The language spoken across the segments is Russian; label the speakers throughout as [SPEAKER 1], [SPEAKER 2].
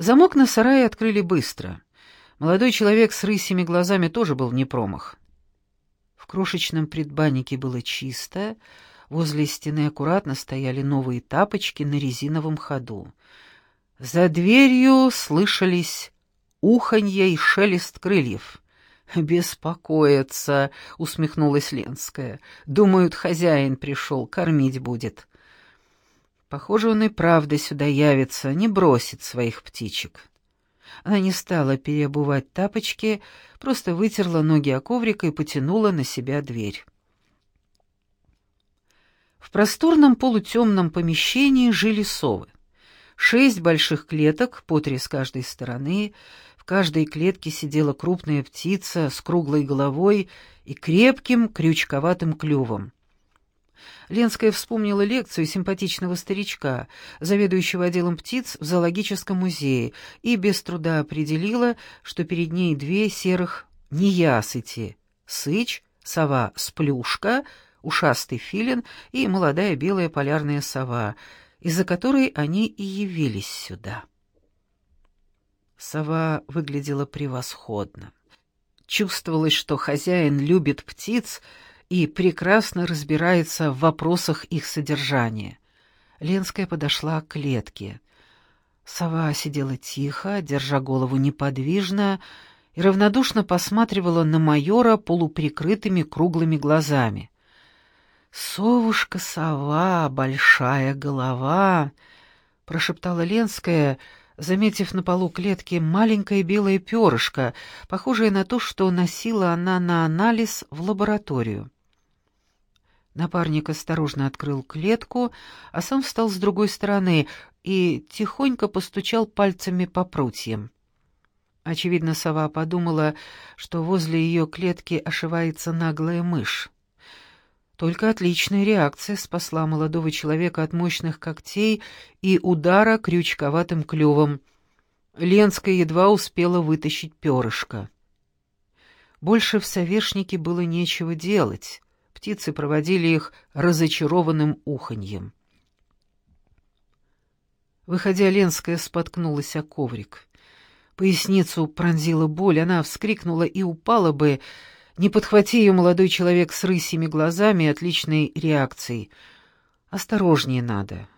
[SPEAKER 1] Замок на сарае открыли быстро. Молодой человек с рысьими глазами тоже был не промах. В крошечном предбаннике было чисто, возле стены аккуратно стояли новые тапочки на резиновом ходу. За дверью слышались уханье и шелест крыльев. «Беспокоятся», — усмехнулась Ленская. «Думают, хозяин пришел, кормить будет». Похоже, он и правда сюда явится, не бросит своих птичек. Она не стала переобувать тапочки, просто вытерла ноги о коврик и потянула на себя дверь. В просторном полутемном помещении жили совы. Шесть больших клеток, по три с каждой стороны. В каждой клетке сидела крупная птица с круглой головой и крепким крючковатым клювом. Ленская вспомнила лекцию симпатичного старичка, заведующего отделом птиц в зоологическом музее, и без труда определила, что перед ней две серых неясыти — сыч, сова-сплюшка, ушастый филин и молодая белая полярная сова, из-за которой они и явились сюда. Сова выглядела превосходно. Чувствовалось, что хозяин любит птиц — и прекрасно разбирается в вопросах их содержания. Ленская подошла к клетке. Сова сидела тихо, держа голову неподвижно, и равнодушно посматривала на майора полуприкрытыми круглыми глазами. «Совушка-сова, большая голова!» — прошептала Ленская, заметив на полу клетки маленькое белое перышко, похожее на то, что носила она на анализ в лабораторию. Напарник осторожно открыл клетку, а сам встал с другой стороны и тихонько постучал пальцами по прутьям. Очевидно, сова подумала, что возле ее клетки ошивается наглая мышь. Только отличная реакция спасла молодого человека от мощных когтей и удара крючковатым клювом. Ленская едва успела вытащить перышко. Больше в совершнике было нечего делать. Птицы проводили их разочарованным уханьем. Выходя, Ленская споткнулась о коврик. Поясницу пронзила боль, она вскрикнула и упала бы, не подхвати ее молодой человек с рысьими глазами и отличной реакцией. «Осторожнее надо».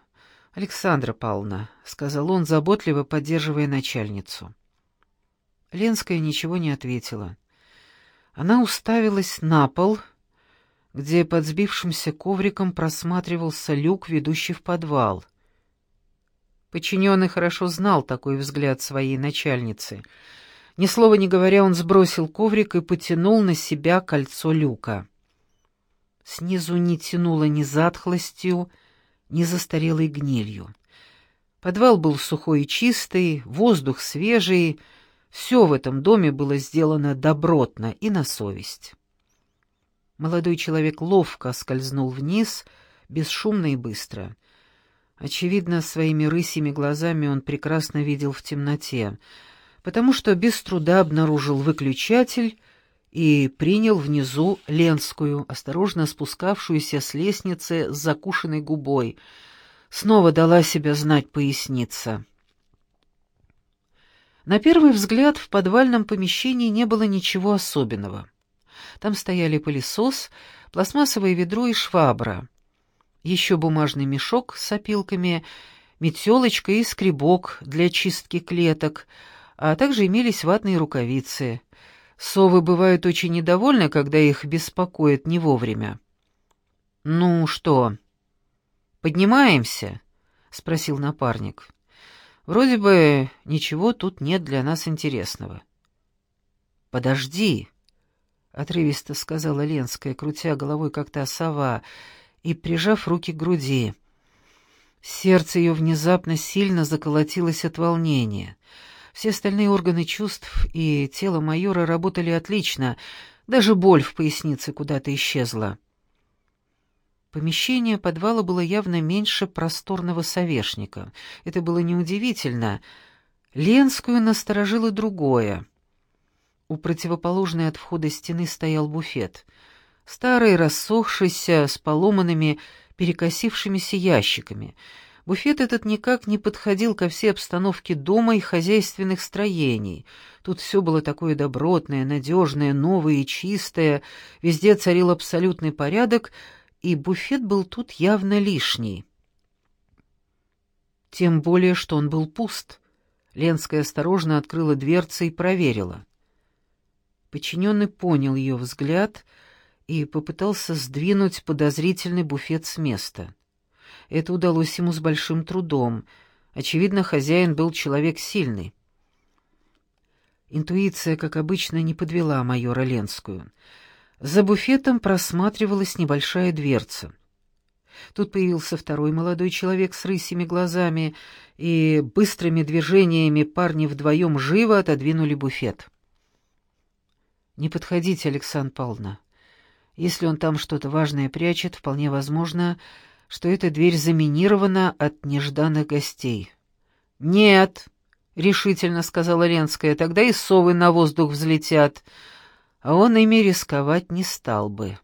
[SPEAKER 1] «Александра Павловна», — сказал он, заботливо поддерживая начальницу. Ленская ничего не ответила. Она уставилась на пол, — где под сбившимся ковриком просматривался люк, ведущий в подвал. Подчиненный хорошо знал такой взгляд своей начальницы. Ни слова не говоря, он сбросил коврик и потянул на себя кольцо люка. Снизу не тянуло ни затхлостью, ни застарелой гнилью. Подвал был сухой и чистый, воздух свежий, все в этом доме было сделано добротно и на совесть. Молодой человек ловко скользнул вниз, бесшумно и быстро. Очевидно, своими рысьими глазами он прекрасно видел в темноте, потому что без труда обнаружил выключатель и принял внизу Ленскую, осторожно спускавшуюся с лестницы с закушенной губой. Снова дала себя знать поясница. На первый взгляд в подвальном помещении не было ничего особенного. Там стояли пылесос, пластмассовое ведро и швабра. Еще бумажный мешок с опилками, метелочка и скребок для чистки клеток, а также имелись ватные рукавицы. Совы бывают очень недовольны, когда их беспокоят не вовремя. «Ну что, поднимаемся?» — спросил напарник. «Вроде бы ничего тут нет для нас интересного». «Подожди», — отрывисто сказала Ленская, крутя головой, как та сова, и прижав руки к груди. Сердце ее внезапно сильно заколотилось от волнения. Все остальные органы чувств и тело майора работали отлично, даже боль в пояснице куда-то исчезла. Помещение подвала было явно меньше просторного совешника. Это было неудивительно. Ленскую насторожило другое — у противоположной от входа стены стоял буфет. Старый, рассохшийся, с поломанными, перекосившимися ящиками. Буфет этот никак не подходил ко всей обстановке дома и хозяйственных строений. Тут все было такое добротное, надежное, новое и чистое, везде царил абсолютный порядок, и буфет был тут явно лишний. Тем более, что он был пуст. Ленская осторожно открыла дверцы и проверила. Подчиненный понял ее взгляд и попытался сдвинуть подозрительный буфет с места. Это удалось ему с большим трудом. Очевидно, хозяин был человек сильный. Интуиция, как обычно, не подвела майора Ленскую. За буфетом просматривалась небольшая дверца. Тут появился второй молодой человек с рысими глазами, и быстрыми движениями парни вдвоем живо отодвинули буфет. «Не подходите, Александра Павловна. Если он там что-то важное прячет, вполне возможно, что эта дверь заминирована от нежданных гостей. «Нет», — решительно сказала Ленская, — «тогда и совы на воздух взлетят, а он ими рисковать не стал бы».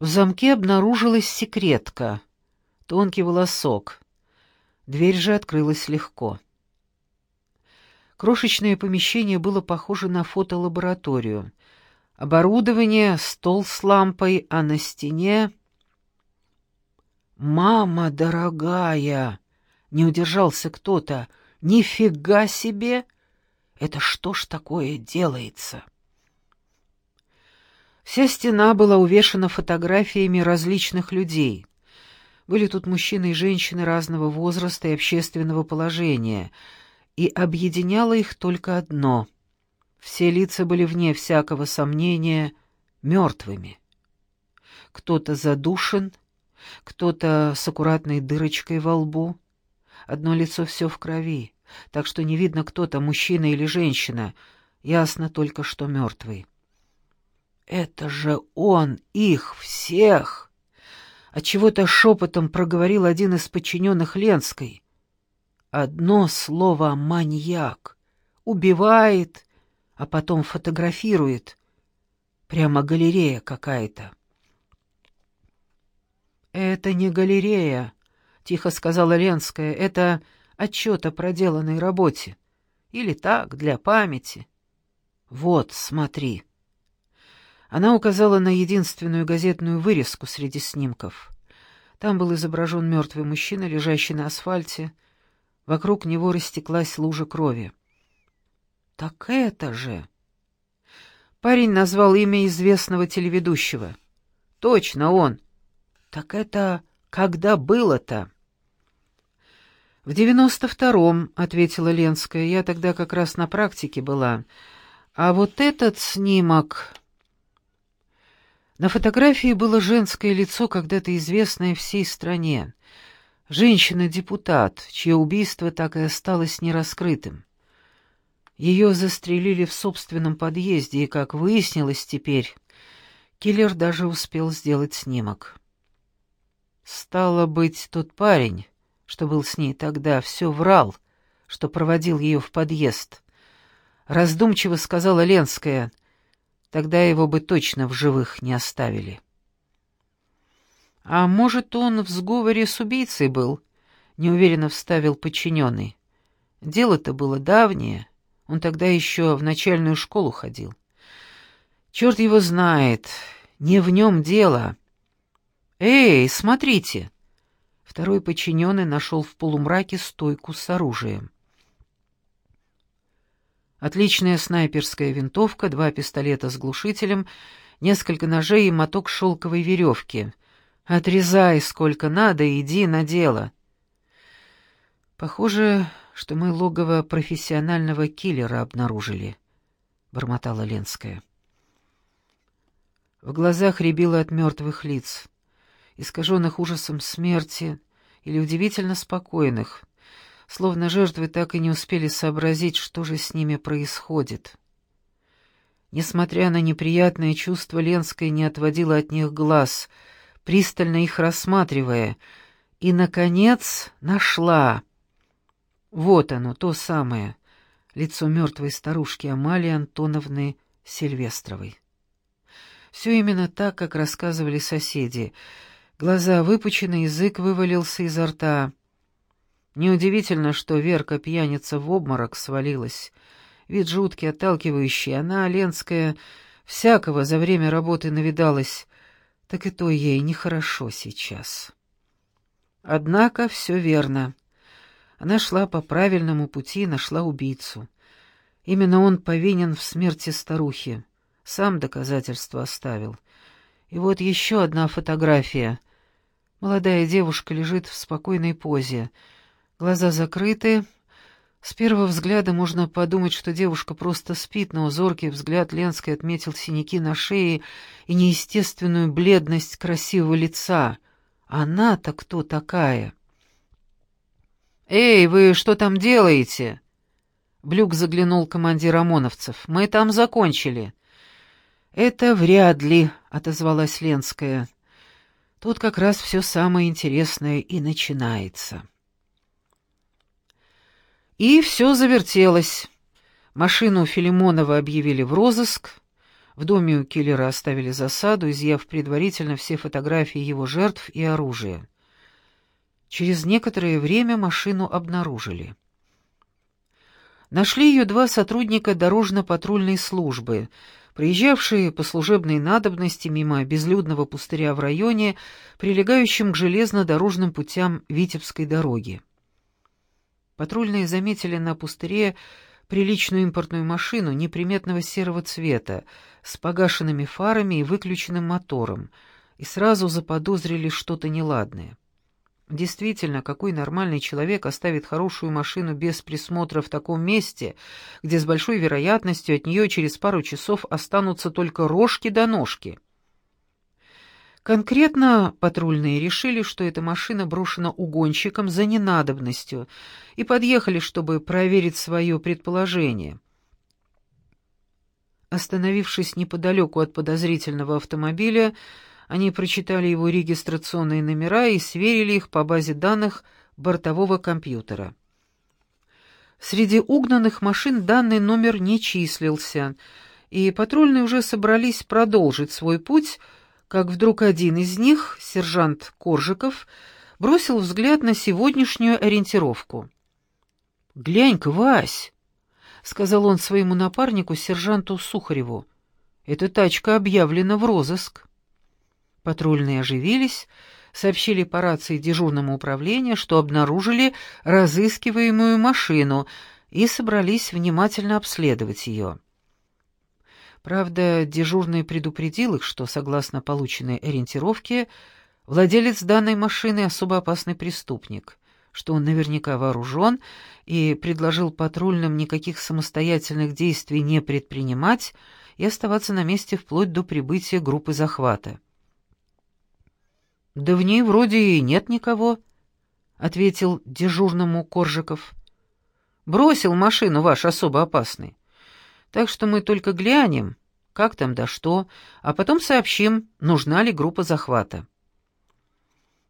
[SPEAKER 1] В замке обнаружилась секретка, тонкий волосок. Дверь же открылась легко. Крошечное помещение было похоже на фотолабораторию — Оборудование, стол с лампой, а на стене... «Мама дорогая!» — не удержался кто-то. «Нифига себе! Это что ж такое делается?» Вся стена была увешана фотографиями различных людей. Были тут мужчины и женщины разного возраста и общественного положения, и объединяло их только одно — все лица были вне всякого сомнения мертвыми. Кто-то задушен, кто-то с аккуратной дырочкой во лбу. Одно лицо все в крови, так что не видно, кто-то, мужчина или женщина. Ясно только, что мертвый. «Это же он, их, всех!» Отчего-то шепотом проговорил один из подчиненных Ленской. «Одно слово — маньяк. Убивает, а потом фотографирует. Прямо галерея какая-то. «Это не галерея», — тихо сказала Ленская. «Это отчет о проделанной работе. Или так, для памяти. Вот, смотри». Она указала на единственную газетную вырезку среди снимков. Там был изображен мертвый мужчина, лежащий на асфальте. Вокруг него растеклась лужа крови. «Так это же...» Парень назвал имя известного телеведущего. «Точно он!» «Так это когда было-то?» «В девяносто втором», — ответила Ленская. «Я тогда как раз на практике была. А вот этот снимок...» На фотографии было женское лицо, когда-то известное всей стране. Женщина-депутат, чье убийство так и осталось нераскрытым. Ее застрелили в собственном подъезде, и, как выяснилось теперь, киллер даже успел сделать снимок. Стало быть, тот парень, что был с ней тогда, все врал, что проводил ее в подъезд. Раздумчиво сказала Ленская, тогда его бы точно в живых не оставили. «А может, он в сговоре с убийцей был?» — неуверенно вставил подчиненный. «Дело-то было давнее». Он тогда еще в начальную школу ходил. Черт его знает, не в нем дело. Эй, смотрите! Второй подчиненный нашел в полумраке стойку с оружием. Отличная снайперская винтовка, два пистолета с глушителем, несколько ножей и моток шелковой веревки. Отрезай сколько надо, иди на дело. Похоже, что мы логово профессионального киллера обнаружили», — бормотала Ленская. В глазах рябило от мертвых лиц, искаженных ужасом смерти или удивительно спокойных, словно жертвы так и не успели сообразить, что же с ними происходит. Несмотря на неприятное чувство, Ленская не отводила от них глаз, пристально их рассматривая, и, наконец, нашла — вот оно, то самое, лицо мертвой старушки Амалии Антоновны Сильвестровой. Все именно так, как рассказывали соседи. Глаза выпучены, язык вывалился изо рта. Неудивительно, что Верка, пьяница, в обморок свалилась. Вид жуткий, отталкивающий. Она, Ленская, всякого за время работы навидалась. Так и то ей нехорошо сейчас. Однако все верно. Она шла по правильному пути, нашла убийцу. Именно он повинен в смерти старухи. Сам доказательство оставил. И вот еще одна фотография. Молодая девушка лежит в спокойной позе. Глаза закрыты. С первого взгляда можно подумать, что девушка просто спит, но зоркий взгляд Ленской отметил синяки на шее и неестественную бледность красивого лица. Она-то кто такая? «Эй, вы что там делаете?» Блюк заглянул командир ОМОНовцев. «Мы там закончили». «Это вряд ли», — отозвалась Ленская. «Тут как раз все самое интересное и начинается». И все завертелось. Машину Филимонова объявили в розыск, в доме у киллера оставили засаду, изъяв предварительно все фотографии его жертв и оружия. Через некоторое время машину обнаружили. Нашли ее два сотрудника дорожно-патрульной службы, проезжавшие по служебной надобности мимо безлюдного пустыря в районе, прилегающем к железнодорожным путям Витебской дороги. Патрульные заметили на пустыре приличную импортную машину неприметного серого цвета с погашенными фарами и выключенным мотором, и сразу заподозрили что-то неладное. Действительно, какой нормальный человек оставит хорошую машину без присмотра в таком месте, где с большой вероятностью от нее через пару часов останутся только рожки до да ножки? Конкретно патрульные решили, что эта машина брошена угонщиком за ненадобностью, и подъехали, чтобы проверить свое предположение. Остановившись неподалеку от подозрительного автомобиля, они прочитали его регистрационные номера и сверили их по базе данных бортового компьютера. Среди угнанных машин данный номер не числился, и патрульные уже собрались продолжить свой путь, как вдруг один из них, сержант Коржиков, бросил взгляд на сегодняшнюю ориентировку. «Глянь-ка, Вась!» — сказал он своему напарнику, сержанту Сухареву. «Эта тачка объявлена в розыск». Патрульные оживились, сообщили по рации дежурному управлению, что обнаружили разыскиваемую машину и собрались внимательно обследовать ее. Правда, дежурный предупредил их, что, согласно полученной ориентировке, владелец данной машины особо опасный преступник, что он наверняка вооружен, и предложил патрульным никаких самостоятельных действий не предпринимать и оставаться на месте вплоть до прибытия группы захвата. «Да в ней вроде и нет никого», — ответил дежурному Коржиков. «Бросил машину ваш особо опасный. Так что мы только глянем, как там да что, а потом сообщим, нужна ли группа захвата».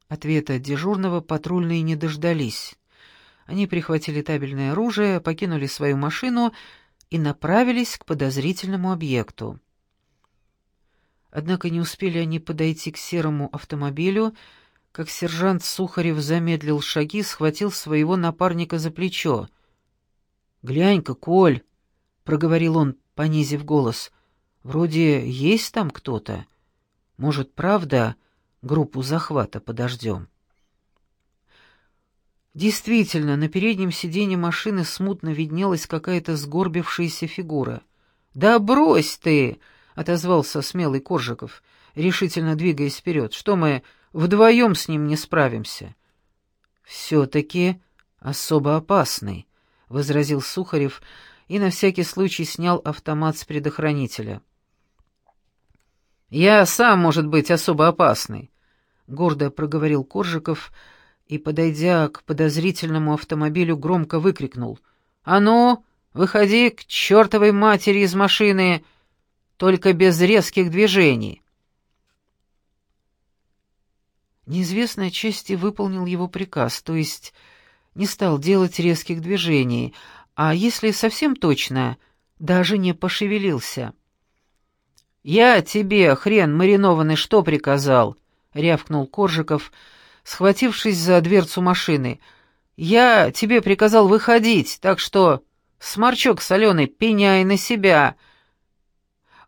[SPEAKER 1] Ответа дежурного патрульные не дождались. Они прихватили табельное оружие, покинули свою машину и направились к подозрительному объекту. Однако не успели они подойти к серому автомобилю, как сержант Сухарев замедлил шаги, схватил своего напарника за плечо. «Глянь-ка, Коль!» — проговорил он, понизив голос. «Вроде есть там кто-то. Может, правда, группу захвата подождем?» Действительно, на переднем сиденье машины смутно виднелась какая-то сгорбившаяся фигура. «Да брось ты!» — отозвался смелый Коржиков, решительно двигаясь вперед. «Что мы вдвоем с ним не справимся?» «Все-таки особо опасный», — возразил Сухарев и на всякий случай снял автомат с предохранителя. «Я сам, может быть, особо опасный», — гордо проговорил Коржиков и, подойдя к подозрительному автомобилю, громко выкрикнул. «А ну, выходи к чертовой матери из машины!» только без резких движений. Неизвестный отчасти выполнил его приказ, то есть не стал делать резких движений, а если совсем точно, даже не пошевелился. «Я тебе, хрен маринованный, что приказал? — рявкнул Коржиков, схватившись за дверцу машины. «Я тебе приказал выходить, так что, сморчок соленый, пеняй на себя!»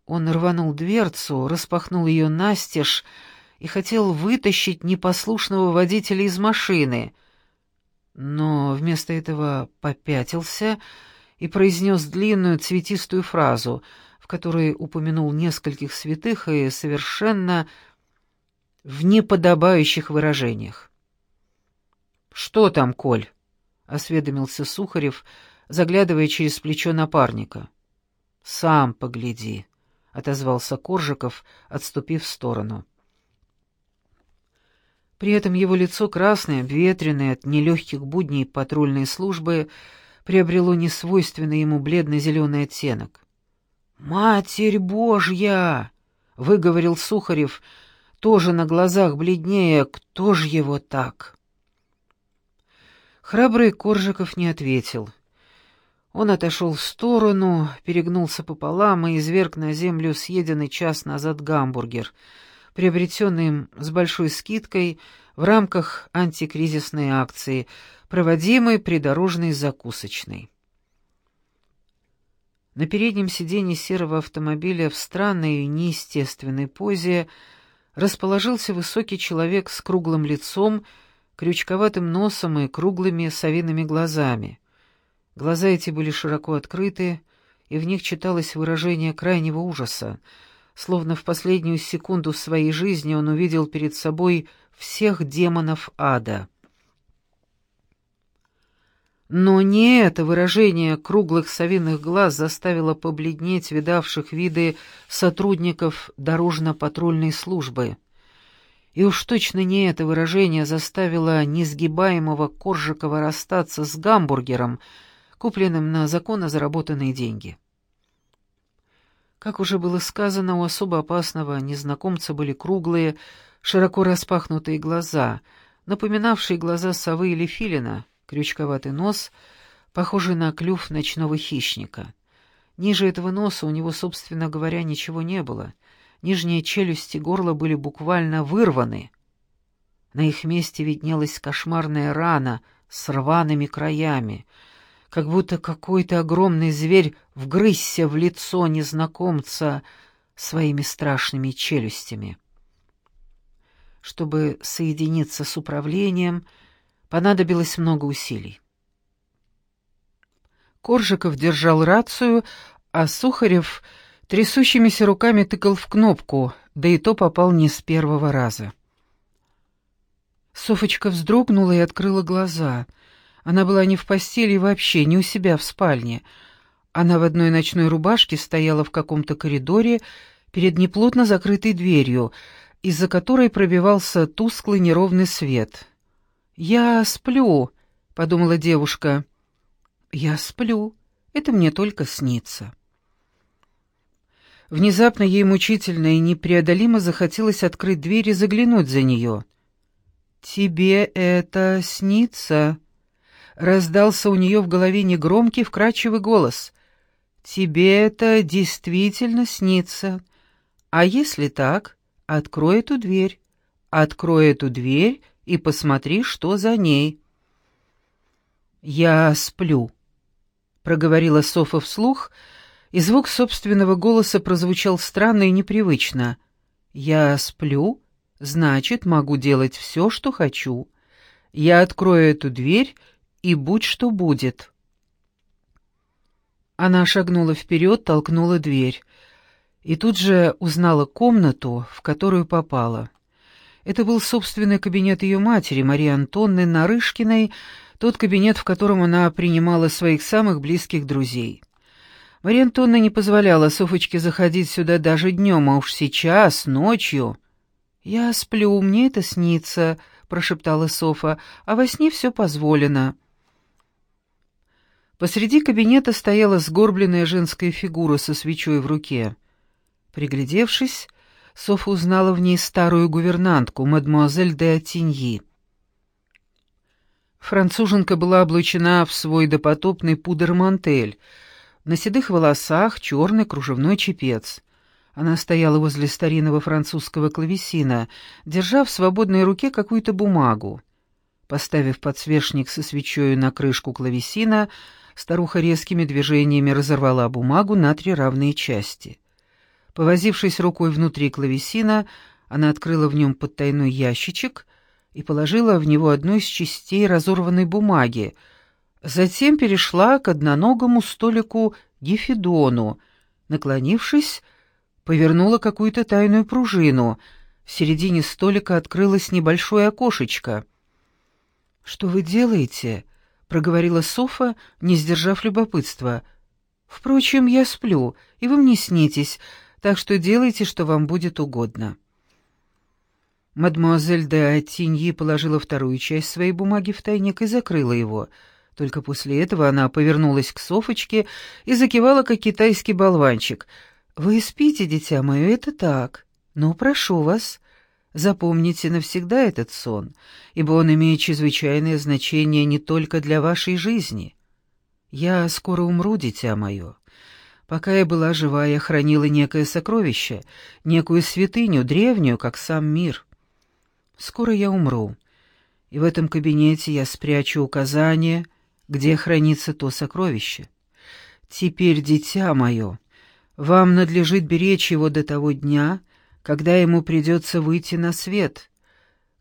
[SPEAKER 1] Он рванул дверцу, распахнул ее настежь и хотел вытащить непослушного водителя из машины, но вместо этого попятился и произнес длинную цветистую фразу, в которой упомянул нескольких святых и совершенно в неподобающих выражениях. «Что там, Коль?» — осведомился Сухарев, заглядывая через плечо напарника. «Сам погляди», — отозвался Коржиков, отступив в сторону. При этом его лицо красное, обветренное от нелегких будней патрульной службы, приобрело несвойственный ему бледно-зеленый оттенок. «Матерь Божья!» — выговорил Сухарев, тоже на глазах бледнее. «Кто ж его так?» Храбрый Коржиков не ответил. Он отошел в сторону, перегнулся пополам и изверг на землю съеденный час назад гамбургер, приобретенный им с большой скидкой в рамках антикризисной акции, проводимой придорожной закусочной. На переднем сиденье серого автомобиля в странной и неестественной позе расположился высокий человек с круглым лицом, крючковатым носом и круглыми совиными глазами. Глаза эти были широко открыты, и в них читалось выражение крайнего ужаса, словно в последнюю секунду своей жизни он увидел перед собой всех демонов ада. Но не это выражение круглых совиных глаз заставило побледнеть видавших виды сотрудников дорожно-патрульной службы. И уж точно не это выражение заставило несгибаемого Коржикова расстаться с гамбургером, купленным на законно заработанные деньги. Как уже было сказано, у особо опасного незнакомца были круглые, широко распахнутые глаза, напоминавшие глаза совы или филина — крючковатый нос, похожий на клюв ночного хищника. Ниже этого носа у него, собственно говоря, ничего не было. Нижние челюсти горла были буквально вырваны. На их месте виднелась кошмарная рана с рваными краями, как будто какой-то огромный зверь вгрызся в лицо незнакомца своими страшными челюстями. Чтобы соединиться с управлением, Понадобилось много усилий. Коржиков держал рацию, а Сухарев трясущимися руками тыкал в кнопку, да и то попал не с первого раза. Софочка вздрогнула и открыла глаза. Она была не в постели вообще, не у себя в спальне. Она в одной ночной рубашке стояла в каком-то коридоре перед неплотно закрытой дверью, из-за которой пробивался тусклый неровный свет. «Я сплю», — подумала девушка. «Я сплю. Это мне только снится». Внезапно ей мучительно и непреодолимо захотелось открыть дверь и заглянуть за нее. «Тебе это снится?» — раздался у нее в голове негромкий, вкрадчивый голос. «Тебе это действительно снится. А если так, открой эту дверь. Открой эту дверь и посмотри, что за ней». «Я сплю», — проговорила Софа вслух, и звук собственного голоса прозвучал странно и непривычно. «Я сплю, значит, могу делать все, что хочу. Я открою эту дверь, и будь что будет». Она шагнула вперед, толкнула дверь, и тут же узнала комнату, в которую попала. Это был собственный кабинет ее матери, Марии Антонны Нарышкиной, тот кабинет, в котором она принимала своих самых близких друзей. Мария Антонна не позволяла Софочке заходить сюда даже днем, а уж сейчас, ночью. «Я сплю, мне это снится», — прошептала Софа, — «а во сне все позволено». Посреди кабинета стояла сгорбленная женская фигура со свечой в руке. Приглядевшись, Софа узнала в ней старую гувернантку, мадемуазель де Атиньи. Француженка была облачена в свой допотопный пудр-мантель, на седых волосах черный кружевной чепец, Она стояла возле старинного французского клавесина, держа в свободной руке какую-то бумагу. Поставив подсвечник со свечою на крышку клавесина, старуха резкими движениями разорвала бумагу на три равные части. Повозившись рукой внутри клавесина, она открыла в нем подтайной ящичек и положила в него одну из частей разорванной бумаги, затем перешла к одноногому столику Гефидону, наклонившись, повернула какую-то тайную пружину. В середине столика открылось небольшое окошечко. «Что вы делаете?» — проговорила Софа, не сдержав любопытства. «Впрочем, я сплю, и вы мне снитесь, так что делайте, что вам будет угодно». Мадемуазель де Атиньи положила вторую часть своей бумаги в тайник и закрыла его. Только после этого она повернулась к Софочке и закивала, как китайский болванчик. «Вы спите, дитя мое, это так. Но прошу вас, Запомните навсегда этот сон, ибо он имеет чрезвычайное значение не только для вашей жизни. Я скоро умру, дитя мое. Пока я была жива, я хранила некое сокровище, некую святыню, древнюю, как сам мир. Скоро я умру, и в этом кабинете я спрячу указание, где хранится то сокровище. Теперь, дитя мое, вам надлежит беречь его до того дня, когда ему придется выйти на свет.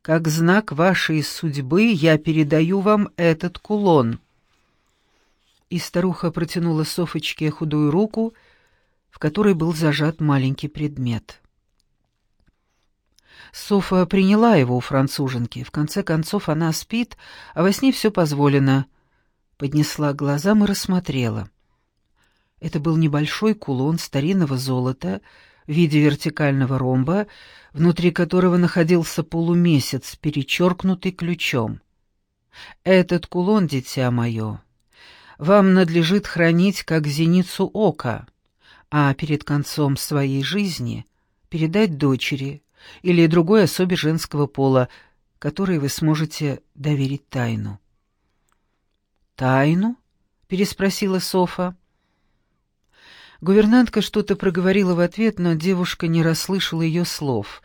[SPEAKER 1] Как знак вашей судьбы я передаю вам этот кулон». И старуха протянула Софочке худую руку, в которой был зажат маленький предмет. Софа приняла его у француженки. В конце концов она спит, а во сне все позволено. Поднесла к глазам и рассмотрела. Это был небольшой кулон старинного золота — в виде вертикального ромба, внутри которого находился полумесяц, перечеркнутый ключом. «Этот кулон, дитя мое, вам надлежит хранить как зеницу ока, а перед концом своей жизни передать дочери или другой особе женского пола, которой вы сможете доверить тайну». «Тайну?» — переспросила Софа. Гувернантка что-то проговорила в ответ, но девушка не расслышала ее слов.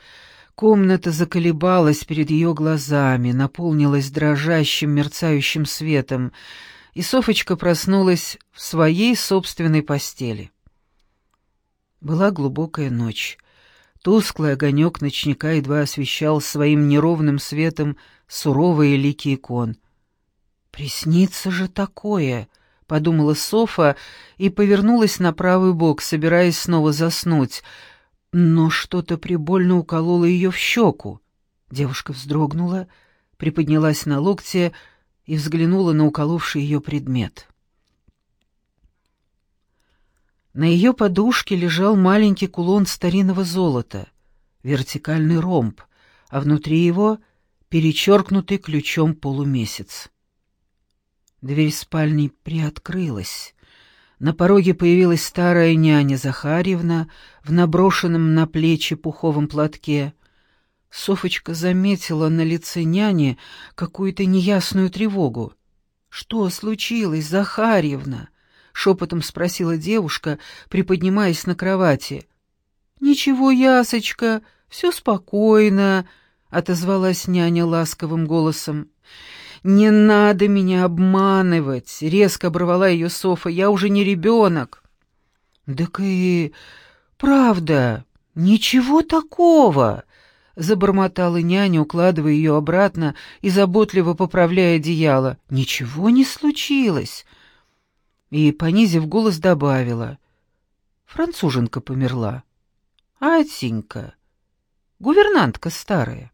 [SPEAKER 1] Комната заколебалась перед ее глазами, наполнилась дрожащим, мерцающим светом, и Софочка проснулась в своей собственной постели. Была глубокая ночь. Тусклый огонек ночника едва освещал своим неровным светом суровые лики икон. «Приснится же такое!» Подумала Софа и повернулась на правый бок, собираясь снова заснуть. Но что-то прибольно укололо ее в щеку. Девушка вздрогнула, приподнялась на локте и взглянула на уколовший ее предмет. На ее подушке лежал маленький кулон старинного золота, вертикальный ромб, а внутри его перечеркнутый ключом полумесяц. Дверь спальни приоткрылась. На пороге появилась старая няня Захарьевна в наброшенном на плечи пуховом платке. Софочка заметила на лице няни какую-то неясную тревогу. «Что случилось, Захарьевна?» — шепотом спросила девушка, приподнимаясь на кровати. «Ничего, Ясочка, все спокойно», — отозвалась няня ласковым голосом. «Не надо меня обманывать!» — резко оборвала ее Софа. «Я уже не ребенок!» «Так и правда, ничего такого!» — забормотала няня, укладывая ее обратно и заботливо поправляя одеяло. «Ничего не случилось!» И, понизив голос, добавила. «Француженка померла. Атенька, гувернантка старая».